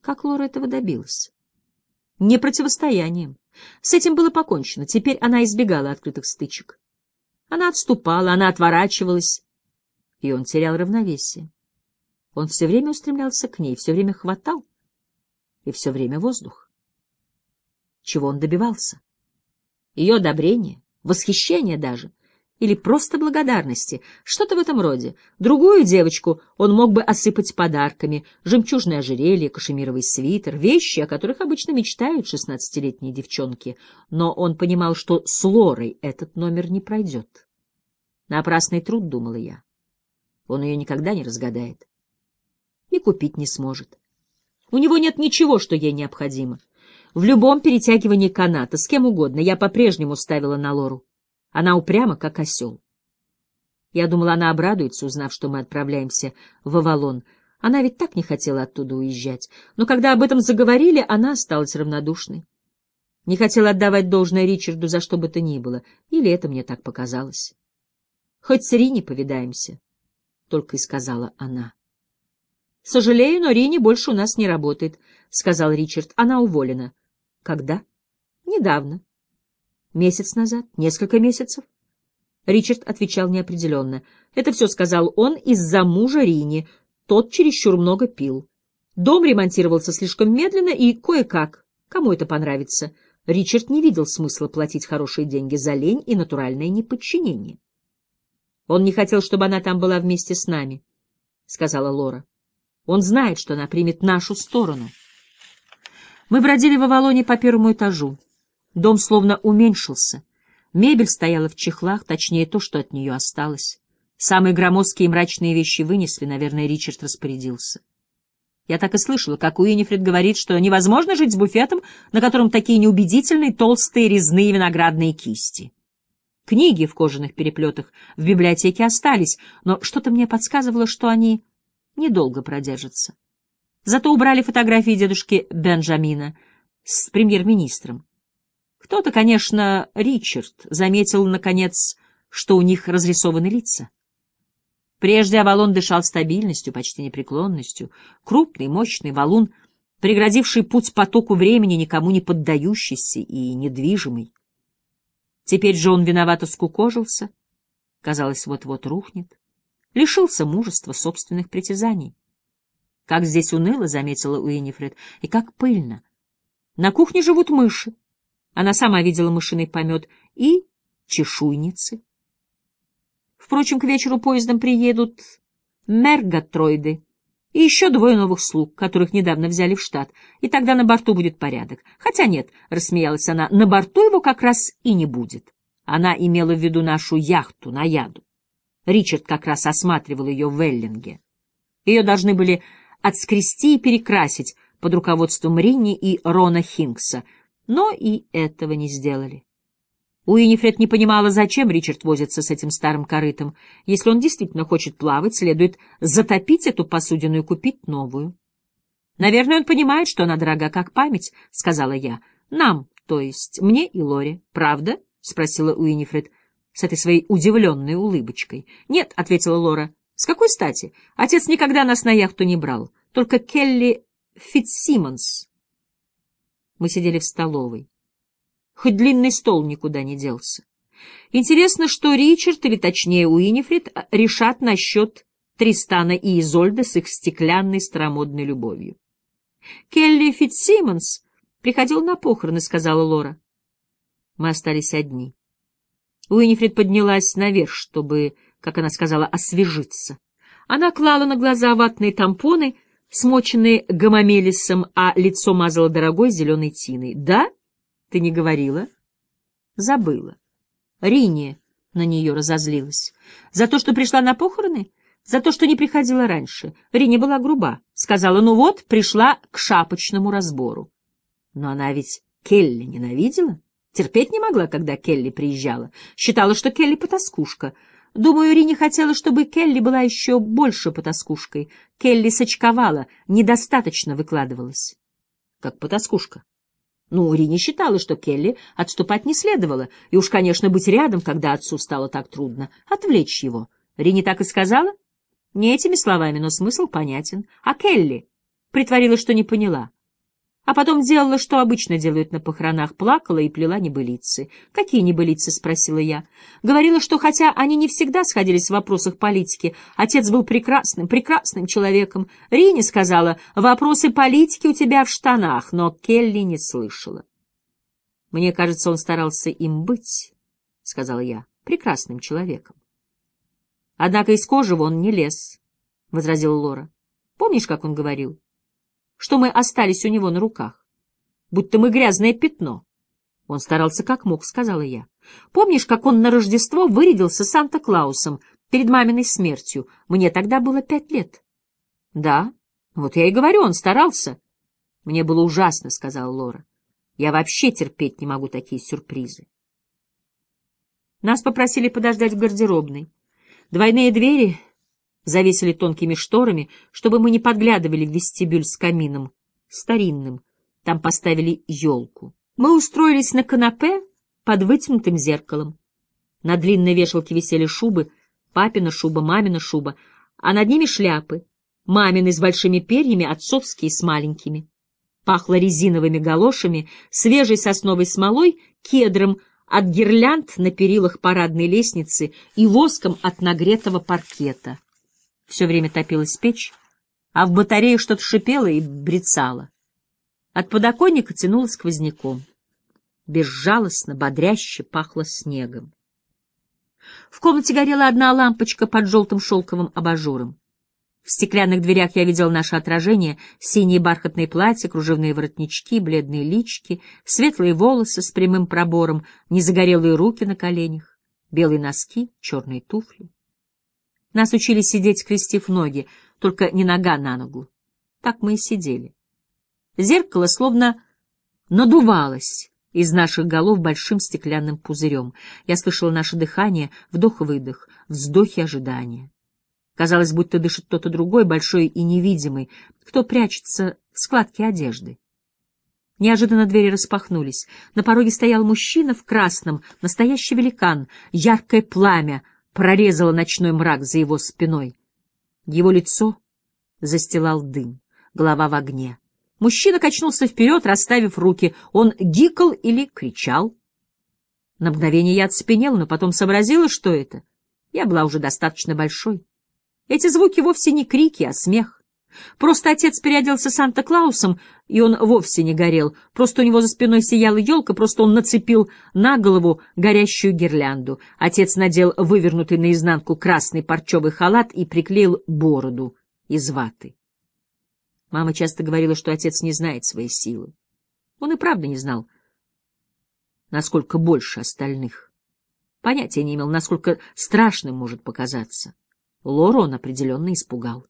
Как Лора этого добилась? Не противостоянием. С этим было покончено. Теперь она избегала открытых стычек. Она отступала, она отворачивалась, и он терял равновесие. Он все время устремлялся к ней, все время хватал, и все время воздух. Чего он добивался? Ее одобрение, восхищение даже, или просто благодарности, что-то в этом роде. Другую девочку он мог бы осыпать подарками, жемчужное ожерелье, кашемировый свитер, вещи, о которых обычно мечтают шестнадцатилетние девчонки. Но он понимал, что с Лорой этот номер не пройдет. Напрасный труд, думала я. Он ее никогда не разгадает. И купить не сможет. У него нет ничего, что ей необходимо. В любом перетягивании каната, с кем угодно, я по-прежнему ставила на Лору. Она упряма, как осел. Я думала, она обрадуется, узнав, что мы отправляемся в Авалон. Она ведь так не хотела оттуда уезжать. Но когда об этом заговорили, она осталась равнодушной. Не хотела отдавать должное Ричарду за что бы то ни было. Или это мне так показалось. Хоть с Рини повидаемся, — только и сказала она. — Сожалею, но Рини больше у нас не работает, — сказал Ричард. Она уволена. — Когда? — Недавно. Месяц назад? Несколько месяцев? Ричард отвечал неопределенно. Это все сказал он из-за мужа Рини. Тот чересчур много пил. Дом ремонтировался слишком медленно и кое-как. Кому это понравится? Ричард не видел смысла платить хорошие деньги за лень и натуральное неподчинение. Он не хотел, чтобы она там была вместе с нами, — сказала Лора. Он знает, что она примет нашу сторону. Мы бродили в Авалоне по первому этажу. Дом словно уменьшился. Мебель стояла в чехлах, точнее, то, что от нее осталось. Самые громоздкие и мрачные вещи вынесли, наверное, Ричард распорядился. Я так и слышала, как Уинифред говорит, что невозможно жить с буфетом, на котором такие неубедительные толстые резные виноградные кисти. Книги в кожаных переплетах в библиотеке остались, но что-то мне подсказывало, что они недолго продержатся. Зато убрали фотографии дедушки Бенджамина с премьер-министром. Кто-то, конечно, Ричард, заметил, наконец, что у них разрисованы лица. Прежде Авалон дышал стабильностью, почти непреклонностью. Крупный, мощный валун, преградивший путь потоку времени, никому не поддающийся и недвижимый. Теперь же он виновато скукожился, казалось, вот-вот рухнет, лишился мужества собственных притязаний. Как здесь уныло, — заметила Уинифред, — и как пыльно. На кухне живут мыши, она сама видела мышиный помет и чешуйницы. Впрочем, к вечеру поездом приедут мерготроиды и еще двое новых слуг, которых недавно взяли в штат, и тогда на борту будет порядок. Хотя нет, — рассмеялась она, — на борту его как раз и не будет. Она имела в виду нашу яхту на яду. Ричард как раз осматривал ее в Веллинге. Ее должны были отскрести и перекрасить под руководством Ринни и Рона Хинкса — но и этого не сделали. Уинифред не понимала, зачем Ричард возится с этим старым корытом. Если он действительно хочет плавать, следует затопить эту посудину и купить новую. «Наверное, он понимает, что она дорога как память», — сказала я. «Нам, то есть мне и Лоре. Правда?» — спросила Уинифред с этой своей удивленной улыбочкой. «Нет», — ответила Лора. «С какой стати? Отец никогда нас на яхту не брал. Только Келли Фитцсимонс мы сидели в столовой. Хоть длинный стол никуда не делся. Интересно, что Ричард, или точнее Уинифрид, решат насчет Тристана и Изольды с их стеклянной старомодной любовью. «Келли Фитсимонс приходил на похороны», — сказала Лора. Мы остались одни. Уинифрид поднялась наверх, чтобы, как она сказала, освежиться. Она клала на глаза ватные тампоны — смоченные гомомелисом, а лицо мазало дорогой зеленой тиной. «Да? Ты не говорила?» «Забыла». Рине на нее разозлилась. «За то, что пришла на похороны?» «За то, что не приходила раньше». Рине была груба. Сказала, ну вот, пришла к шапочному разбору. Но она ведь Келли ненавидела. Терпеть не могла, когда Келли приезжала. Считала, что Келли потаскушка — Думаю, Рини хотела, чтобы Келли была еще больше потаскушкой. Келли сочковала, недостаточно выкладывалась. Как потаскушка. Ну, Рини считала, что Келли отступать не следовало, и уж, конечно, быть рядом, когда отцу стало так трудно, отвлечь его. Рини так и сказала? Не этими словами, но смысл понятен. А Келли? притворилась, что не поняла. А потом делала, что обычно делают на похоронах, плакала и плела небылицы. «Какие небылицы?» — спросила я. Говорила, что хотя они не всегда сходились в вопросах политики, отец был прекрасным, прекрасным человеком. Рини сказала, «Вопросы политики у тебя в штанах», но Келли не слышала. «Мне кажется, он старался им быть», — сказала я, — «прекрасным человеком». «Однако из кожи он не лез», — возразила Лора. «Помнишь, как он говорил?» Что мы остались у него на руках. Будто мы грязное пятно. Он старался как мог, сказала я. Помнишь, как он на Рождество вырядился Санта-Клаусом перед маминой смертью? Мне тогда было пять лет. Да, вот я и говорю, он старался. Мне было ужасно, сказала Лора. Я вообще терпеть не могу такие сюрпризы. Нас попросили подождать в гардеробной. Двойные двери завесили тонкими шторами, чтобы мы не подглядывали в вестибюль с камином, старинным. Там поставили елку. Мы устроились на канапе под вытянутым зеркалом. На длинной вешалке висели шубы, папина шуба, мамина шуба, а над ними шляпы, мамины с большими перьями, отцовские с маленькими. Пахло резиновыми галошами, свежей сосновой смолой, кедром от гирлянд на перилах парадной лестницы и воском от нагретого паркета. Все время топилась печь, а в батарее что-то шипело и брецало. От подоконника тянуло сквозняком. Безжалостно, бодряще пахло снегом. В комнате горела одна лампочка под желтым шелковым абажуром. В стеклянных дверях я видел наше отражение, синие бархатные платья, кружевные воротнички, бледные лички, светлые волосы с прямым пробором, незагорелые руки на коленях, белые носки, черные туфли. Нас учили сидеть, скрестив ноги, только не нога на ногу. Так мы и сидели. Зеркало словно надувалось из наших голов большим стеклянным пузырем. Я слышала наше дыхание, вдох-выдох, вздохи ожидания. Казалось, будто дышит кто-то другой, большой и невидимый, кто прячется в складке одежды. Неожиданно двери распахнулись. На пороге стоял мужчина в красном, настоящий великан, яркое пламя прорезала ночной мрак за его спиной. Его лицо застилал дым, голова в огне. Мужчина качнулся вперед, расставив руки. Он гикал или кричал. На мгновение я оцепенела, но потом сообразила, что это. Я была уже достаточно большой. Эти звуки вовсе не крики, а смех. Просто отец переоделся Санта-Клаусом, и он вовсе не горел. Просто у него за спиной сияла елка, просто он нацепил на голову горящую гирлянду. Отец надел вывернутый наизнанку красный парчевый халат и приклеил бороду из ваты. Мама часто говорила, что отец не знает своей силы. Он и правда не знал, насколько больше остальных. Понятия не имел, насколько страшным может показаться. Лору он определенно испугал.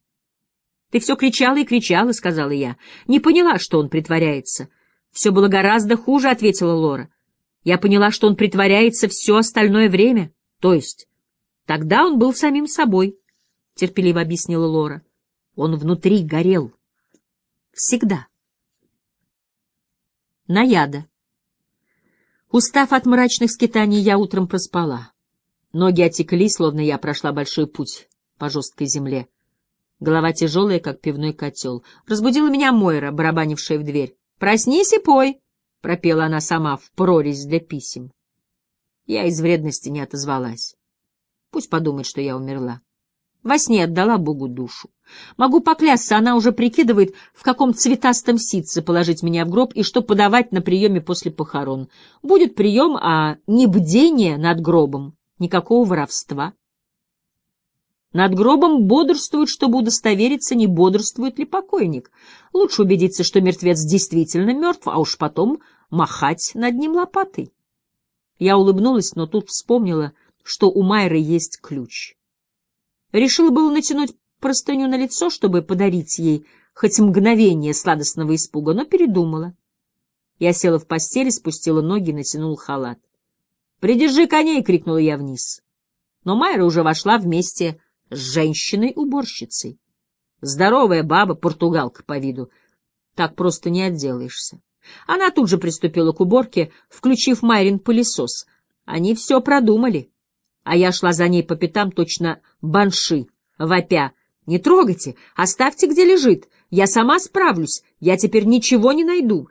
Ты все кричала и кричала, — сказала я. Не поняла, что он притворяется. Все было гораздо хуже, — ответила Лора. Я поняла, что он притворяется все остальное время. То есть, тогда он был самим собой, — терпеливо объяснила Лора. Он внутри горел. Всегда. Наяда. Устав от мрачных скитаний, я утром проспала. Ноги отекли, словно я прошла большой путь по жесткой земле. Голова тяжелая, как пивной котел. Разбудила меня Мойра, барабанившая в дверь. «Проснись и пой!» — пропела она сама в прорезь для писем. Я из вредности не отозвалась. Пусть подумает, что я умерла. Во сне отдала Богу душу. Могу поклясться, она уже прикидывает, в каком цветастом ситце положить меня в гроб и что подавать на приеме после похорон. Будет прием, а не бдение над гробом, никакого воровства. Над гробом бодрствуют, чтобы удостовериться, не бодрствует ли покойник. Лучше убедиться, что мертвец действительно мертв, а уж потом махать над ним лопатой. Я улыбнулась, но тут вспомнила, что у Майры есть ключ. Решила было натянуть простыню на лицо, чтобы подарить ей хоть мгновение сладостного испуга, но передумала. Я села в постели, спустила ноги и натянула халат. «Придержи коней!» — крикнула я вниз. Но Майра уже вошла вместе с женщиной-уборщицей. Здоровая баба, португалка по виду. Так просто не отделаешься. Она тут же приступила к уборке, включив Майрин пылесос. Они все продумали. А я шла за ней по пятам точно банши, вопя. «Не трогайте! Оставьте, где лежит! Я сама справлюсь! Я теперь ничего не найду!»